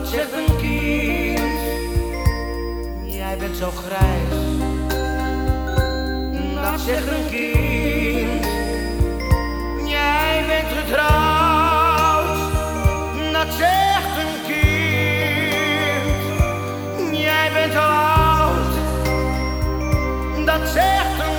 Dat zegt kind. Jij bent zo grijs. Dat zegt een kind. Jij bent getrouwd. Dat zegt een kind. Jij bent oud. Dat zegt